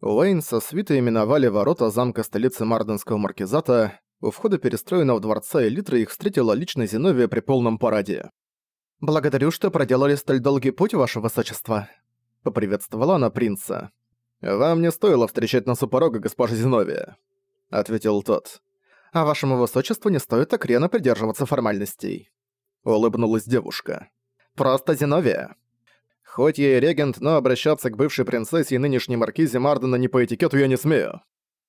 Уэйн со свитой именовали ворота замка столицы Марденского маркизата. У входа перестроенного дворца Элитры их встретила лично Зиновия при полном параде. «Благодарю, что проделали столь долгий путь, ваше высочество», — поприветствовала она принца. «Вам не стоило встречать нас у порога, госпожа Зиновия», — ответил тот. «А вашему высочеству не стоит так придерживаться формальностей», — улыбнулась девушка. «Просто Зиновия». Хоть я и регент, но обращаться к бывшей принцессе и нынешней маркизе Мардена не по этикету я не смею.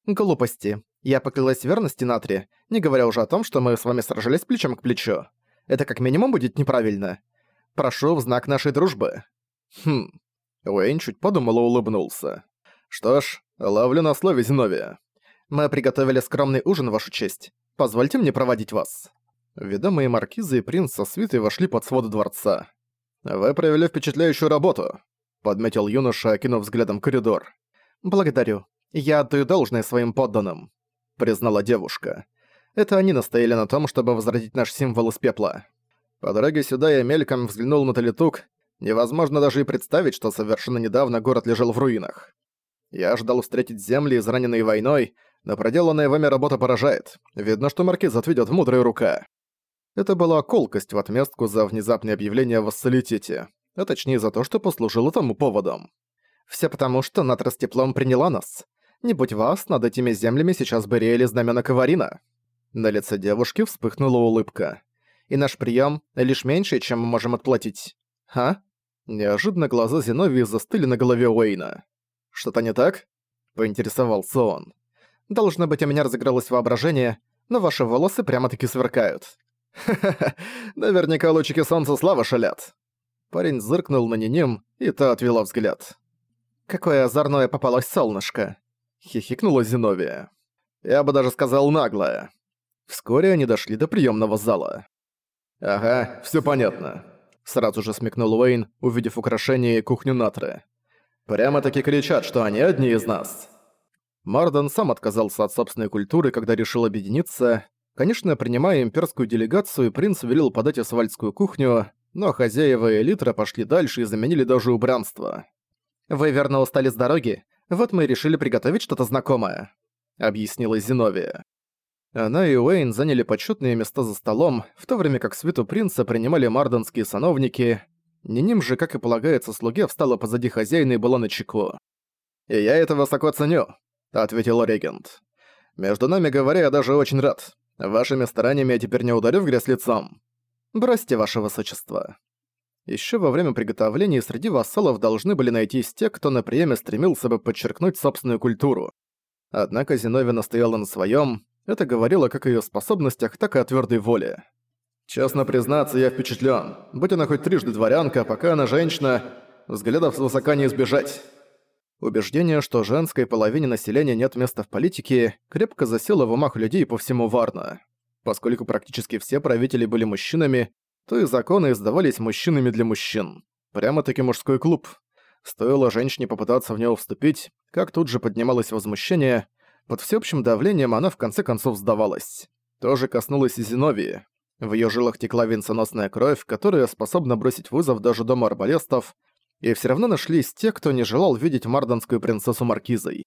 Глупости. Я поклялась верности Натри, не говоря уже о том, что мы с вами сражались плечом к плечу. Это как минимум будет неправильно. Прошу в знак нашей дружбы. Хм. Уэйн чуть подумал и улыбнулся. Что ж, ловлю на слове Зиновия. Мы приготовили скромный ужин, вашу честь. Позвольте мне проводить вас. Ведомые маркизы и принц со свитой вошли под своды дворца. «Вы провели впечатляющую работу», — подметил юноша, окинув взглядом коридор. «Благодарю. Я отдаю должное своим подданным», — признала девушка. «Это они настояли на том, чтобы возродить наш символ из пепла. По дороге сюда я мельком взглянул на Талитук. Невозможно даже и представить, что совершенно недавно город лежал в руинах. Я ждал встретить земли, израненные войной, но проделанная вами работа поражает. Видно, что маркиз отведёт в мудрая рука. Это была колкость в отместку за внезапное объявление о вассалитете, а точнее за то, что послужило тому поводом. Все потому, что Натра с теплом приняла нас. Не будь вас, над этими землями сейчас бы реяли знамена Каварина. На лице девушки вспыхнула улыбка. И наш прием лишь меньше, чем мы можем отплатить. А? Неожиданно глаза Зиновии застыли на голове Уэйна. «Что-то не так?» – поинтересовался он. «Должно быть, у меня разыгралось воображение, но ваши волосы прямо-таки сверкают. Ха-ха-ха, наверняка лучики солнца слава шалят. Парень зыркнул на Ниним, и та отвела взгляд. «Какое озорное попалось солнышко!» — хихикнула Зиновия. «Я бы даже сказал наглое». Вскоре они дошли до приемного зала. «Ага, все понятно», — сразу же смекнул Уэйн, увидев украшение и кухню Натры. «Прямо-таки кричат, что они одни из нас». Марден сам отказался от собственной культуры, когда решил объединиться, Конечно, принимая имперскую делегацию, принц велел подать асфальтскую кухню, но хозяева Элитра пошли дальше и заменили даже убранство. «Вы верно устали с дороги? Вот мы и решили приготовить что-то знакомое», — объяснила Зиновия. Она и Уэйн заняли почетные места за столом, в то время как свиту принца принимали марденские сановники. Ниним же, как и полагается слуге, встала позади хозяина и была на чеку. «И я это высоко ценю», — ответил регент. «Между нами говоря, я даже очень рад. Вашими стараниями я теперь не ударю в грязь лицом. Бросьте, ваше высочество. Еще во время приготовления среди вассалов должны были найтись те, кто на приеме стремился бы подчеркнуть собственную культуру. Однако Зиновия настояла на своем. Это говорило как о ее способностях, так и о твердой воле. Честно признаться, я впечатлен. Будь она хоть трижды дворянка, пока она женщина, взглядов свысока не избежать. Убеждение, что женской половине населения нет места в политике, крепко засело в умах людей по всему Варна. Поскольку практически все правители были мужчинами, то и законы издавались мужчинами для мужчин. Прямо-таки мужской клуб. Стоило женщине попытаться в него вступить, как тут же поднималось возмущение, под всеобщим давлением она в конце концов сдавалась. Тоже коснулось и Зиновии. В её жилах текла венценосная кровь, которая способна бросить вызов даже дому арбалестов, и все равно нашлись те, кто не желал видеть мардонскую принцессу Маркизой.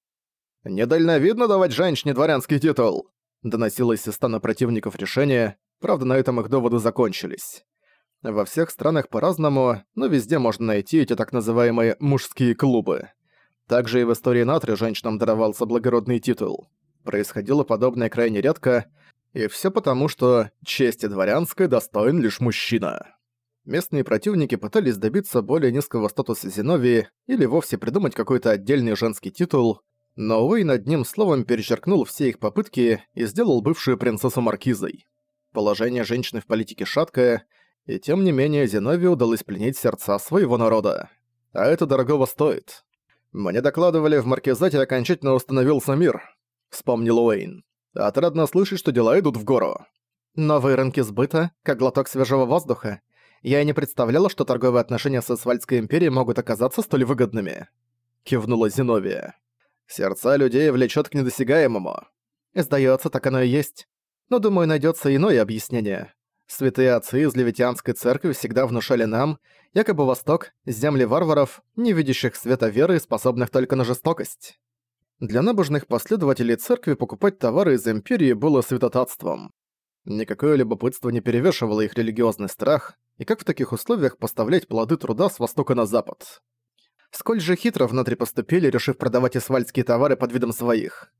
«Недальновидно давать женщине дворянский титул!» доносилось из стана противников решения, правда, на этом их доводы закончились. Во всех странах по-разному, но везде можно найти эти так называемые «мужские клубы». Также и в истории Натри женщинам даровался благородный титул. Происходило подобное крайне редко, и все потому, что чести дворянской достоин лишь мужчина. Местные противники пытались добиться более низкого статуса Зиновии или вовсе придумать какой-то отдельный женский титул, но Уэйн одним словом перечеркнул все их попытки и сделал бывшую принцессу Маркизой. Положение женщины в политике шаткое, и тем не менее Зиновии удалось пленить сердца своего народа. А это дорогого стоит. «Мне докладывали, в Маркизате окончательно установился мир», — вспомнил Уэйн. «Отрадно слышать, что дела идут в гору». «Новые рынки сбыта, как глоток свежего воздуха. Я и не представляла, что торговые отношения с Асфальтской империей могут оказаться столь выгодными. Кивнула Зиновия. Сердца людей влечет к недосягаемому. Сдается, так оно и есть. Но, думаю, найдется иное объяснение. Святые отцы из Левитианской церкви всегда внушали нам, якобы Восток — земли варваров, не видящих света веры и способных только на жестокость. Для набожных последователей церкви покупать товары из Империи было святотатством. Никакое любопытство не перевешивало их религиозный страх, и как в таких условиях поставлять плоды труда с востока на запад. Сколь же хитро внутри поступили, решив продавать исвальдские товары под видом своих.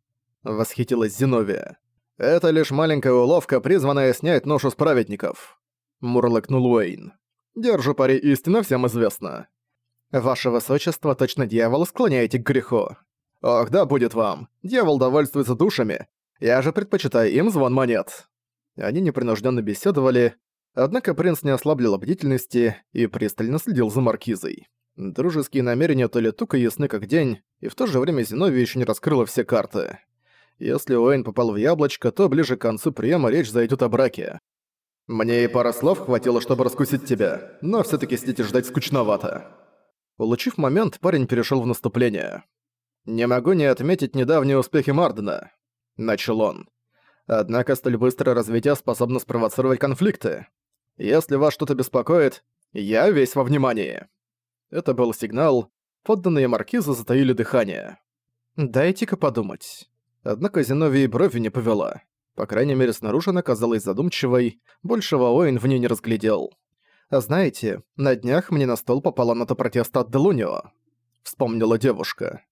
Восхитилась Зиновия. «Это лишь маленькая уловка, призванная снять ношу с праведников», — мурлыкнул Уэйн. «Держу пари, истина всем известна». «Ваше высочество, точно дьявол, склоняете к греху». «Ох, да будет вам. Дьявол довольствуется душами. Я же предпочитаю им звон монет». Они непринужденно беседовали, однако принц не ослаблил бдительности и пристально следил за маркизой. Дружеские намерения то ли тука ясны как день, и в то же время Зиновия еще не раскрыла все карты. Если Уэйн попал в яблочко, то ближе к концу приема речь зайдет о браке. «Мне и пара слов хватило, чтобы раскусить тебя, но все таки сидеть и ждать скучновато». Улучив момент, парень перешел в наступление. «Не могу не отметить недавние успехи Мардена», — начал он. «Однако столь быстрое развитие способно спровоцировать конфликты. Если вас что-то беспокоит, я весь во внимании». Это был сигнал. Подданные маркиза затаили дыхание. «Дайте-ка подумать». Однако Зиновия брови не повела. По крайней мере, снаружи она казалась задумчивой, большего Оин в ней не разглядел. «А знаете, на днях мне на стол попала нота протеста от Делунио», — вспомнила девушка.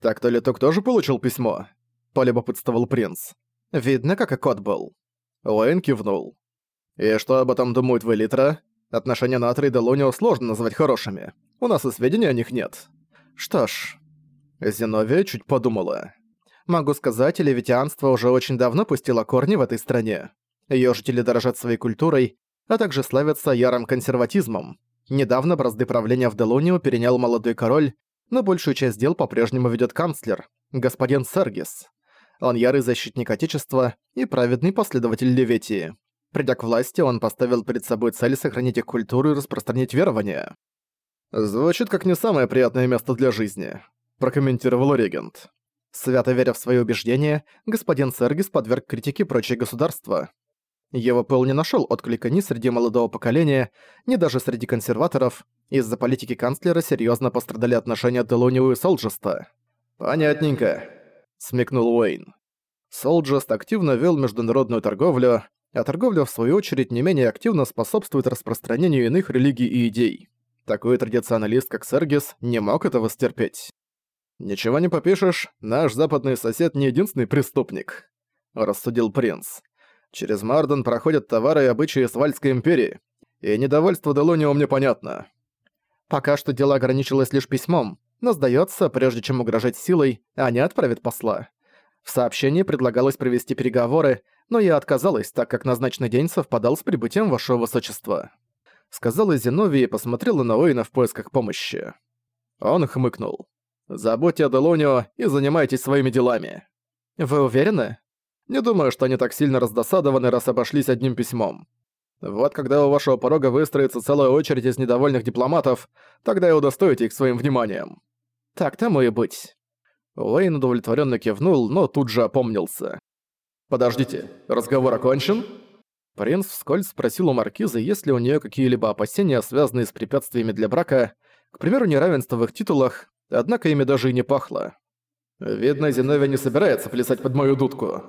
«Так-то Литок тоже получил письмо?» — полюбопытствовал принц. «Видно, как и кот был». Уэйн кивнул. «И что об этом думают вы, Литра? Отношения Натри и Делунио сложно назвать хорошими. У нас и сведений о них нет». «Что ж...» Зиновия чуть подумала. Могу сказать, левитианство уже очень давно пустило корни в этой стране. Её жители дорожат своей культурой, а также славятся ярым консерватизмом. Недавно бразды правления в Делонио перенял молодой король, но большую часть дел по-прежнему ведёт канцлер, господин Сергис. Он ярый защитник Отечества и праведный последователь Леветии. Придя к власти, он поставил перед собой цель сохранить их культуру и распространить верования. «Звучит как не самое приятное место для жизни», – прокомментировал регент. Свято веря в свои убеждения, господин Сергис подверг критике прочие государства. Его пыл не нашел отклика ни среди молодого поколения, ни даже среди консерваторов. Из-за политики канцлера серьезно пострадали отношения Делонио и Солджеста. «Понятненько», — смекнул Уэйн. Солджест активно вел международную торговлю, а торговля, в свою очередь, не менее активно способствует распространению иных религий и идей. Такой традиционалист, как Сергис, не мог этого стерпеть. «Ничего не попишешь, наш западный сосед не единственный преступник», — рассудил принц. «Через Марден проходят товары и обычаи Свальской империи, и недовольство Делонио мне понятно». Пока что дело ограничилось лишь письмом, но сдается, прежде чем угрожать силой, они отправят посла. В сообщении предлагалось провести переговоры, но я отказалась, так как назначенный день совпадал с прибытием вашего высочества. Сказала Зиновия и посмотрела на Уэйна в поисках помощи. Он хмыкнул. Забудьте о Делонио и занимайтесь своими делами. Вы уверены? Не думаю, что они так сильно раздосадованы, раз обошлись одним письмом. Вот когда у вашего порога выстроится целая очередь из недовольных дипломатов, тогда и удостоите их своим вниманием. Так тому и быть. Уэйн удовлетворенно кивнул, но тут же опомнился. «Подождите, разговор окончен?» Принц вскользь спросил у маркизы, есть ли у нее какие-либо опасения, связанные с препятствиями для брака, к примеру, неравенство в их титулах, Однако ими даже и не пахло. Видно, Зиновия не собирается плясать под мою дудку.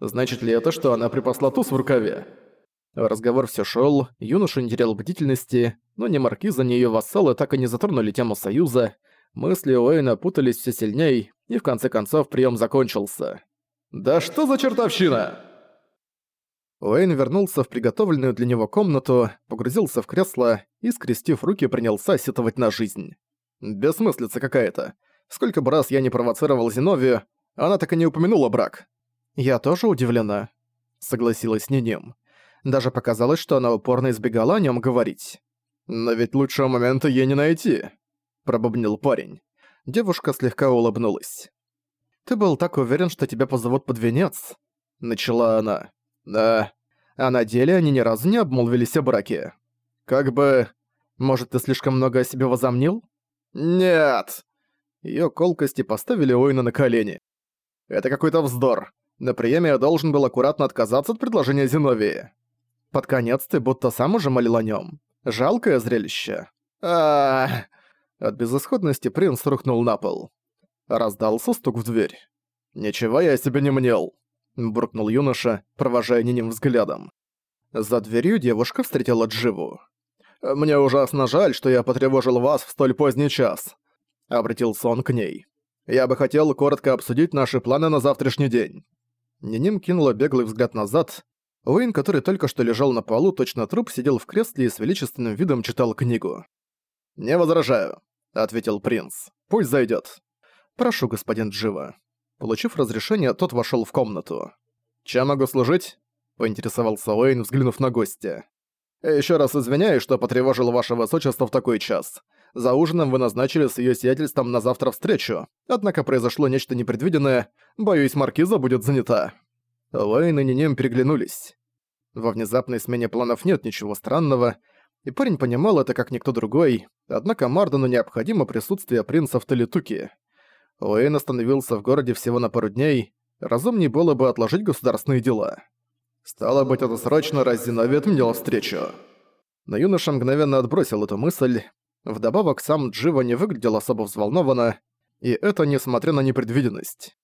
Значит ли это, что она припасла туз в рукаве? Разговор все шел, юноша не терял бдительности, но ни маркиза, ни ее вассалы так и не затронули тему союза. Мысли Уэйна путались все сильней, и в конце концов прием закончился. «Да что за чертовщина?» Уэйн вернулся в приготовленную для него комнату, погрузился в кресло и, скрестив руки, принялся сетовать на жизнь. Бессмыслица какая-то. Сколько бы раз я не провоцировал Зиновию, она так и не упомянула брак. Я тоже удивлена. Согласилась с ним. Даже показалось, что она упорно избегала о нем говорить. «Но ведь лучшего момента ей не найти», — пробубнил парень. Девушка слегка улыбнулась. «Ты был так уверен, что тебя позовут под венец?» — начала она. «Да. А на деле они ни разу не обмолвились о браке. Как бы... Может, ты слишком много о себе возомнил?» «Нет!» Её колкости поставили Уэйна на колени. «Это какой-то вздор. На приеме я должен был аккуратно отказаться от предложения Зиновии. Под конец ты будто сам уже молил о нём. Жалкое зрелище. а От безысходности принц рухнул на пол. Раздался стук в дверь. «Ничего я себе не мнел», — буркнул юноша, провожая Ниним взглядом. За дверью девушка встретила Дживу. «Мне ужасно жаль, что я потревожил вас в столь поздний час», — обратился он к ней. «Я бы хотел коротко обсудить наши планы на завтрашний день». Ниним кинула беглый взгляд назад. Уэйн, который только что лежал на полу, точно труп, сидел в кресле и с величественным видом читал книгу. «Не возражаю», — ответил принц. «Пусть зайдет. «Прошу, господин Джива». Получив разрешение, тот вошел в комнату. «Чем могу служить?» — поинтересовался Уэйн, взглянув на гостя. Еще раз извиняюсь, что потревожил ваше высочество в такой час. За ужином вы назначили с ее сиятельством на завтра встречу, однако произошло нечто непредвиденное, боюсь, маркиза будет занята». Уэйн и Нинем переглянулись. Во внезапной смене планов нет ничего странного, и парень понимал это как никто другой, однако Мардену необходимо присутствие принца в Талитуке. Уэйн остановился в городе всего на пару дней, разумнее было бы отложить государственные дела. Стало быть, это срочно, раз Зиновий отменил встречу. Но юноша мгновенно отбросил эту мысль. Вдобавок, сам Джива не выглядел особо взволнованно, и это несмотря на непредвиденность.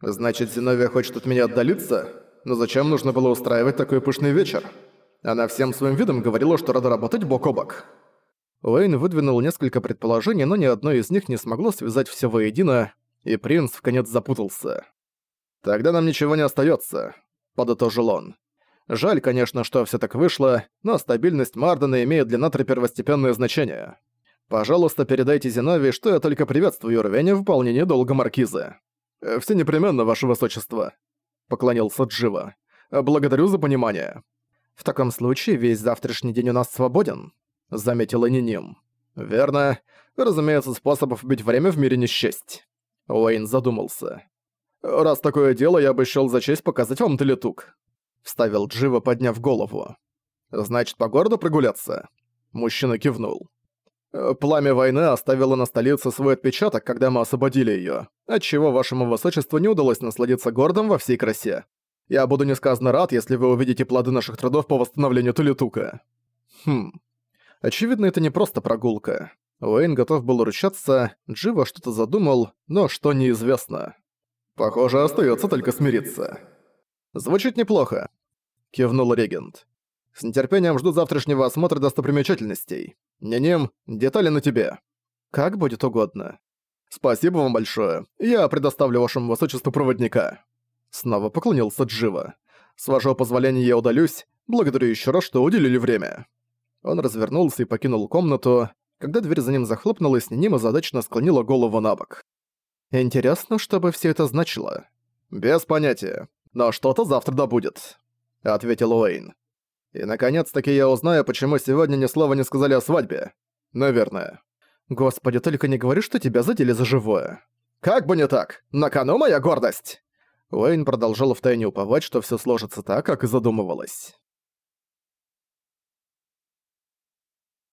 «Значит, Зиновия хочет от меня отдалиться? Но зачем нужно было устраивать такой пышный вечер? Она всем своим видом говорила, что рада работать бок о бок». Уэйн выдвинул несколько предположений, но ни одно из них не смогло связать все воедино, и принц в конец запутался. «Тогда нам ничего не остается, подытожил он. Жаль, конечно, что все так вышло, но стабильность Мардена имеет для Натра первостепенное значение. Пожалуйста, передайте Зиновии, что я только приветствую рвение в выполнении долга Маркиза. Э, все непременно, ваше высочество», — поклонился Джива. «Благодарю за понимание». «В таком случае весь завтрашний день у нас свободен», — заметила Ниним. «Верно. Разумеется, способов убить время в мире не счесть». Уэйн задумался. «Раз такое дело, я бы счёл за честь показать вам Телетук», — вставил Джива, подняв голову. «Значит, по городу прогуляться?» Мужчина кивнул. «Э, «Пламя войны оставило на столице свой отпечаток, когда мы освободили её, отчего вашему высочеству не удалось насладиться городом во всей красе. Я буду несказанно рад, если вы увидите плоды наших трудов по восстановлению Тулитука». Хм. Очевидно, это не просто прогулка. Уэйн готов был ручаться, Джива что-то задумал, но что неизвестно. Похоже, остается только смириться. Звучит неплохо, кивнул регент. С нетерпением жду завтрашнего осмотра достопримечательностей. Не-нем, детали на тебе. Как будет угодно. Спасибо вам большое. Я предоставлю вашему высочеству проводника. Снова поклонился Джива. С вашего позволения я удалюсь. Благодарю еще раз, что уделили время. Он развернулся и покинул комнату. Когда дверь за ним захлопнулась, Ниним озадаченно склонила голову на бок. Интересно, что бы все это значило. Без понятия. Но что-то завтра да будет, ответил Уэйн. И наконец-таки я узнаю, почему сегодня ни слова не сказали о свадьбе. Наверное. Господи, только не говори, что тебя задели за живое. Как бы не так! На кону моя гордость! Уэйн продолжал втайне уповать, что все сложится так, как и задумывалось.